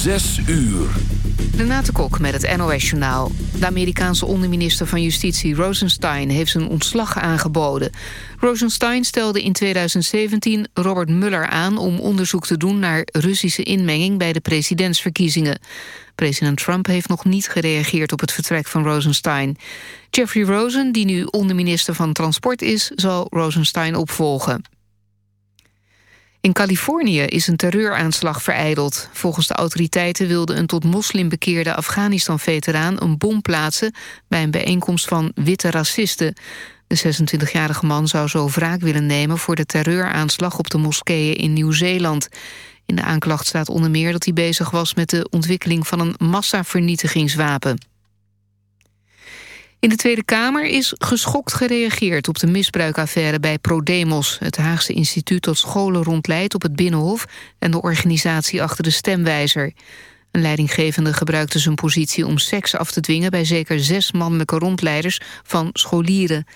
Zes uur. Renate Kok met het NOS Journaal. De Amerikaanse onderminister van Justitie Rosenstein heeft zijn ontslag aangeboden. Rosenstein stelde in 2017 Robert Mueller aan om onderzoek te doen naar Russische inmenging bij de presidentsverkiezingen. President Trump heeft nog niet gereageerd op het vertrek van Rosenstein. Jeffrey Rosen, die nu onderminister van Transport is, zal Rosenstein opvolgen. In Californië is een terreuraanslag vereideld. Volgens de autoriteiten wilde een tot moslim bekeerde Afghanistan-veteraan... een bom plaatsen bij een bijeenkomst van witte racisten. De 26-jarige man zou zo wraak willen nemen... voor de terreuraanslag op de moskeeën in Nieuw-Zeeland. In de aanklacht staat onder meer dat hij bezig was... met de ontwikkeling van een massavernietigingswapen. In de Tweede Kamer is geschokt gereageerd op de misbruikaffaire bij ProDemos... het Haagse instituut dat scholen rondleidt op het Binnenhof... en de organisatie achter de stemwijzer. Een leidinggevende gebruikte zijn positie om seks af te dwingen... bij zeker zes mannelijke rondleiders van scholieren.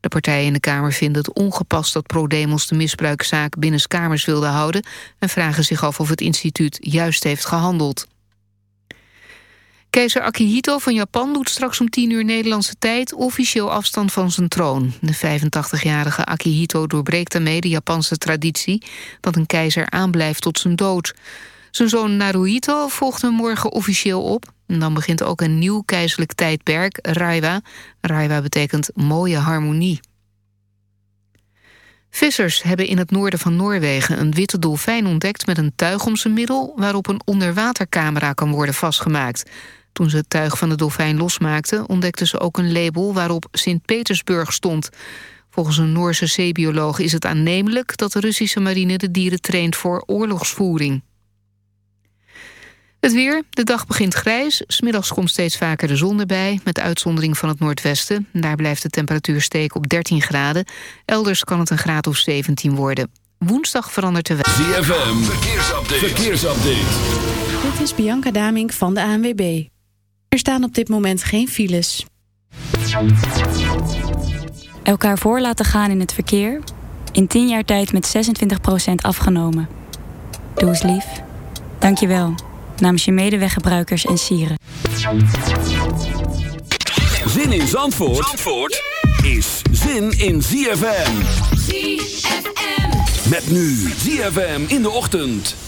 De partijen in de Kamer vinden het ongepast dat ProDemos de misbruikzaak binnenskamers wilde houden... en vragen zich af of het instituut juist heeft gehandeld. Keizer Akihito van Japan doet straks om 10 uur Nederlandse tijd officieel afstand van zijn troon. De 85-jarige Akihito doorbreekt daarmee de Japanse traditie dat een keizer aanblijft tot zijn dood. Zijn zoon Naruhito volgt hem morgen officieel op. En dan begint ook een nieuw keizerlijk tijdperk, Raiwa. Raiwa betekent mooie harmonie. Vissers hebben in het noorden van Noorwegen een witte dolfijn ontdekt met een tuig om zijn middel waarop een onderwatercamera kan worden vastgemaakt. Toen ze het tuig van de dolfijn losmaakten... ontdekten ze ook een label waarop Sint-Petersburg stond. Volgens een Noorse zeebioloog is het aannemelijk... dat de Russische marine de dieren traint voor oorlogsvoering. Het weer. De dag begint grijs. Smiddags komt steeds vaker de zon erbij, met uitzondering van het noordwesten. Daar blijft de temperatuur steken op 13 graden. Elders kan het een graad of 17 worden. Woensdag verandert de... ZFM. Verkeersupdate. Verkeersupdate. Dit is Bianca Damink van de ANWB. Er staan op dit moment geen files. Elkaar voor laten gaan in het verkeer. In 10 jaar tijd met 26% afgenomen. Doe eens lief. Dank je wel. Namens je medeweggebruikers en sieren. Zin in Zandvoort, Zandvoort is zin in ZFM. ZFM. Met nu ZFM in de ochtend.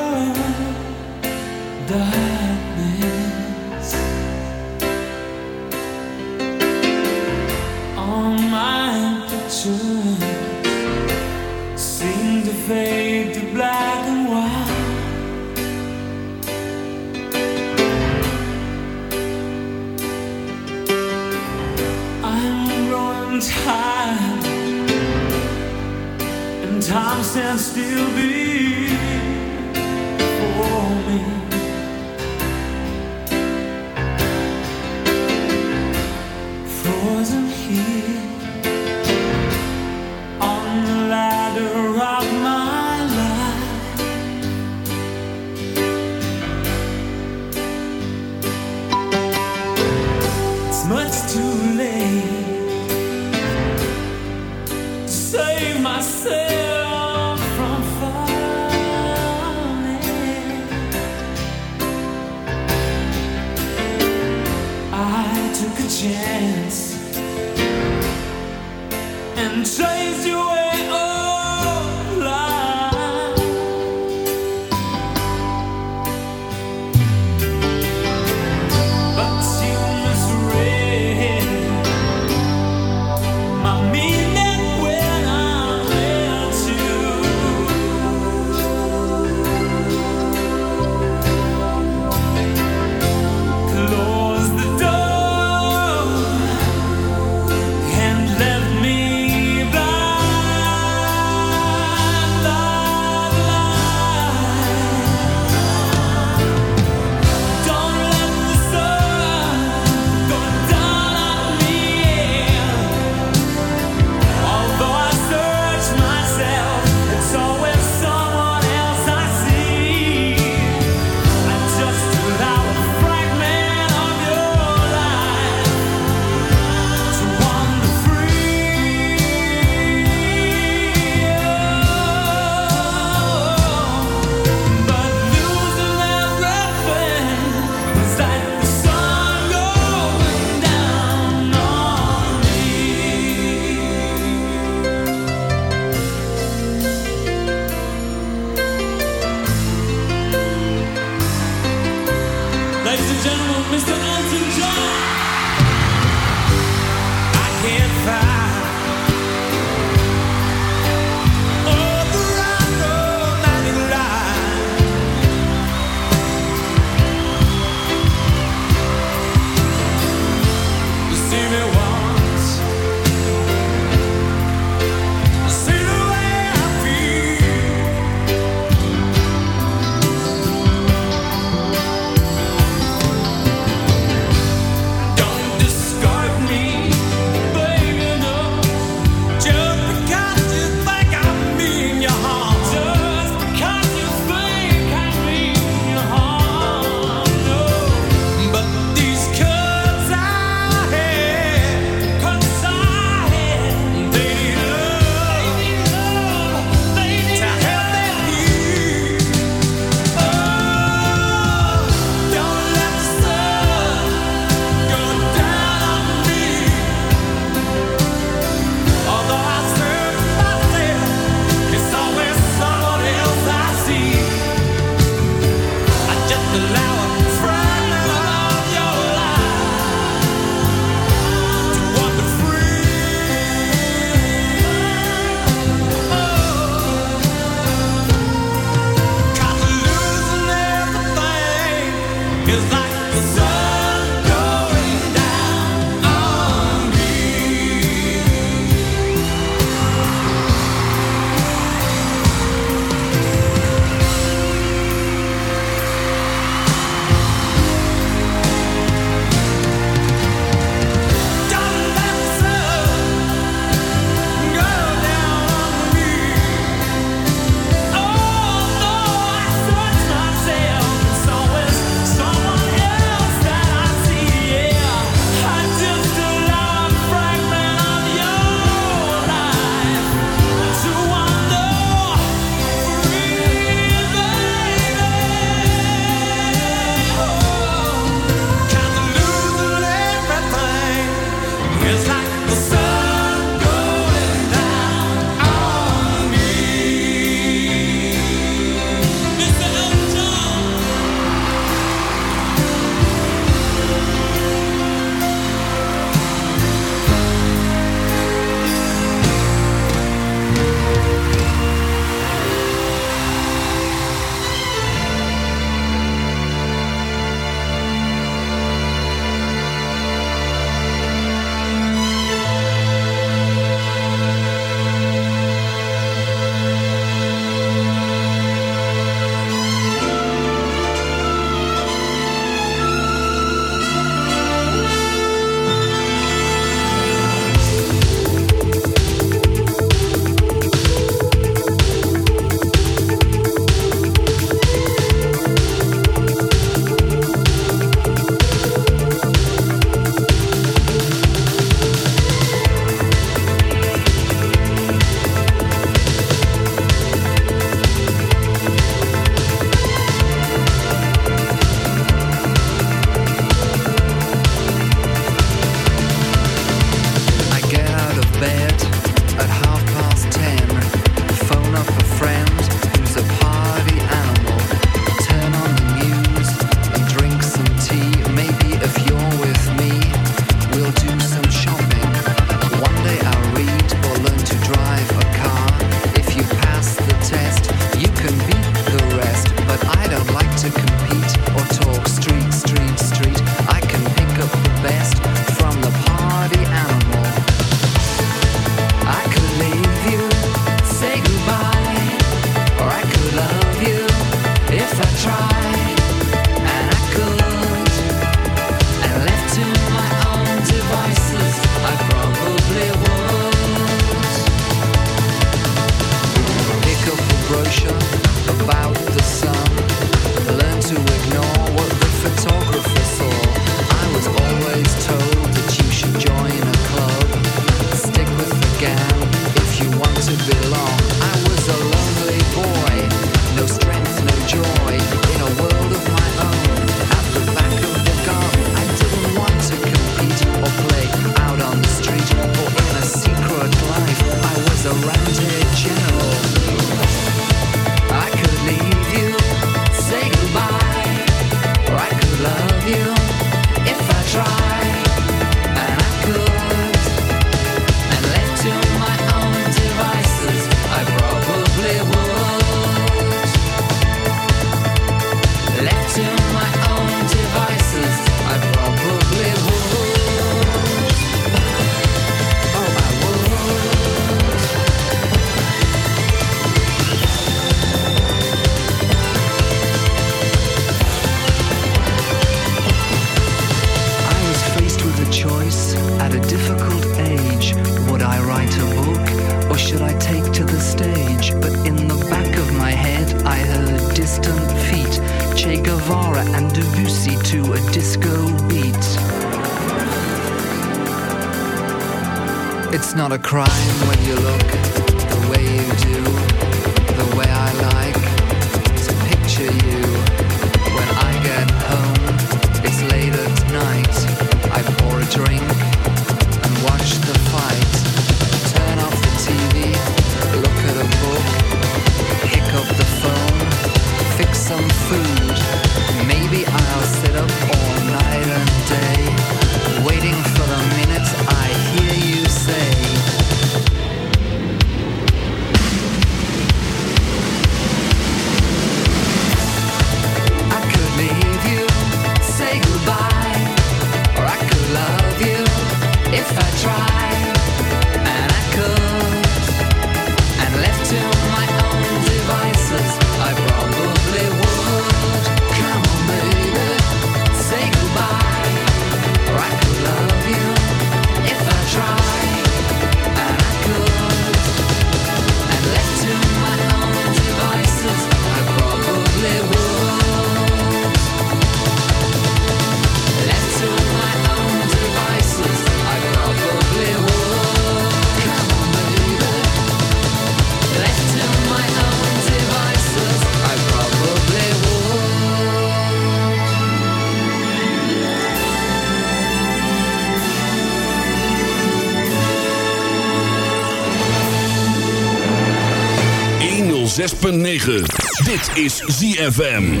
Is ZFM.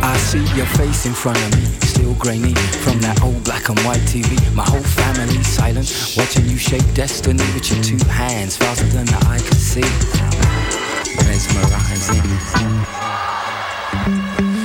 I see your face in front of me, still grainy from that old black and white TV. My whole family silent, watching you shape destiny with your two hands faster than the eye can see. Mesmerizing.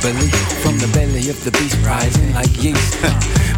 From the belly of the beast rising like yeast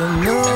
you know?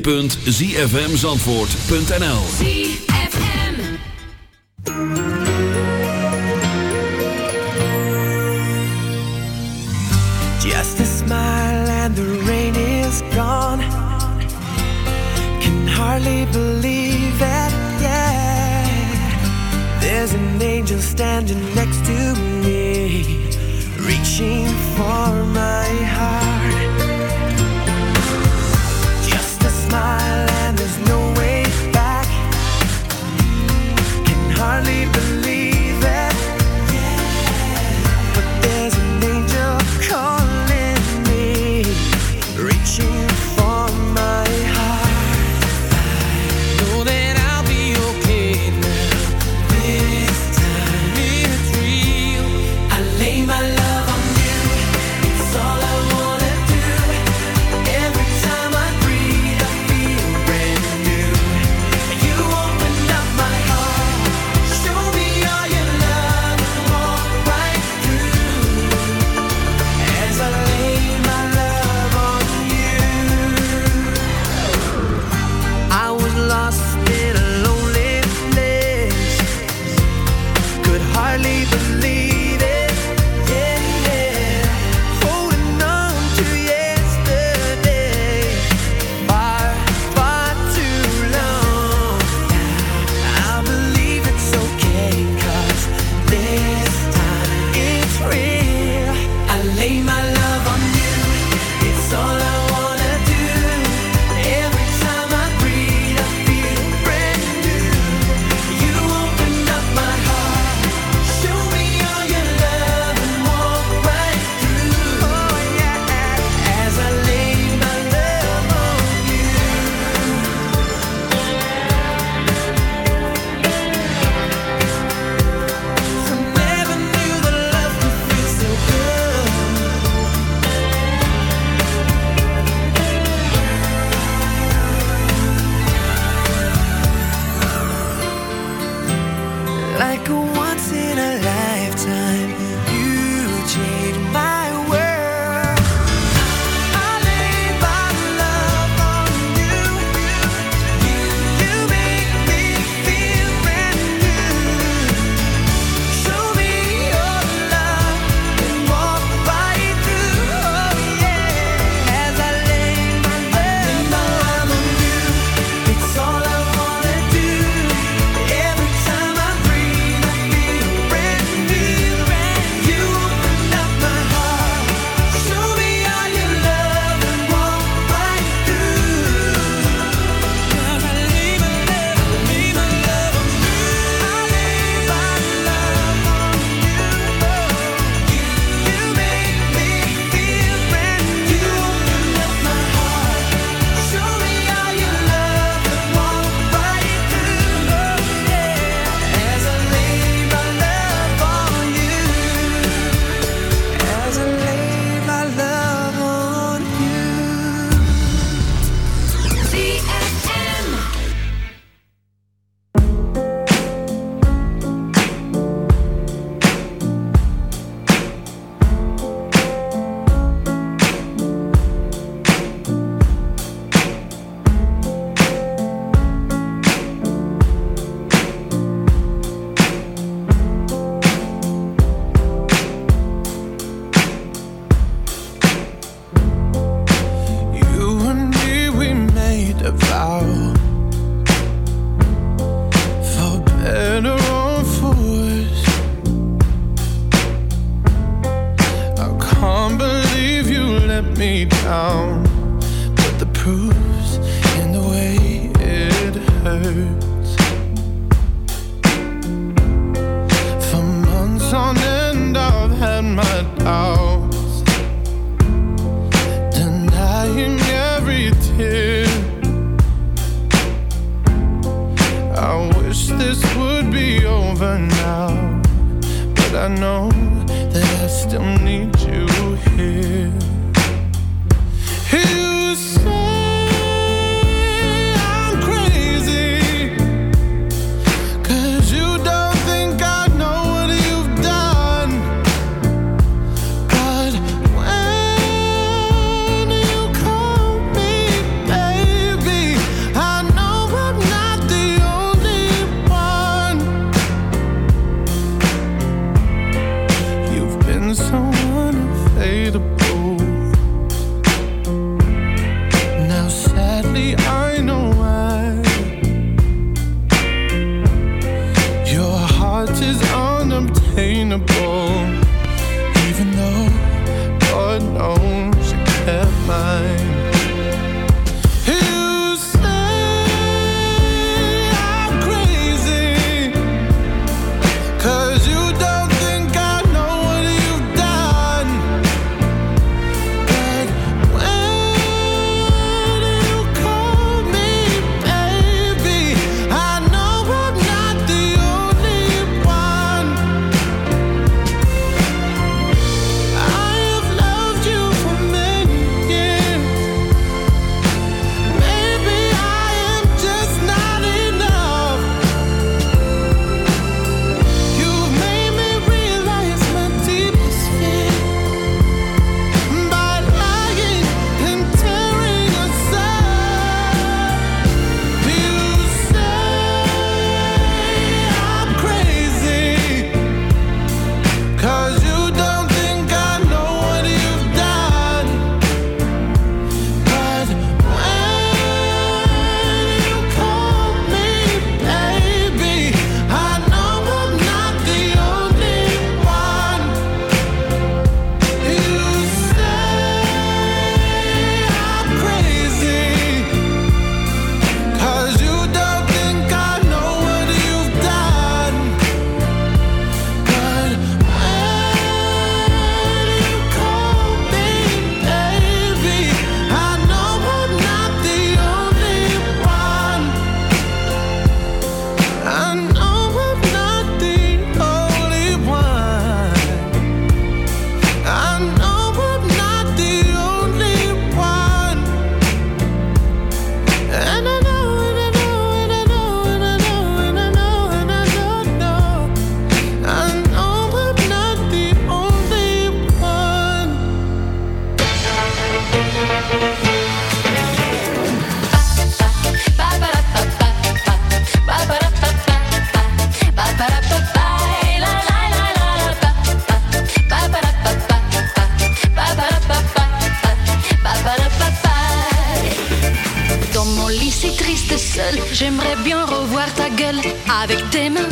www.zfmzandvoort.nl Just a smile and the rain is gone. Can hardly believe it, yeah. There's an angel standing next to me Reaching for my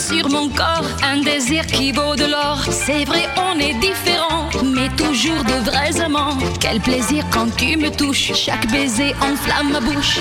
sur mon corps, un désir qui vaut de l'or. C'est vrai, on est différents, mais toujours de vrais amants. Quel plaisir quand tu me touches, chaque baiser enflamme ma bouche.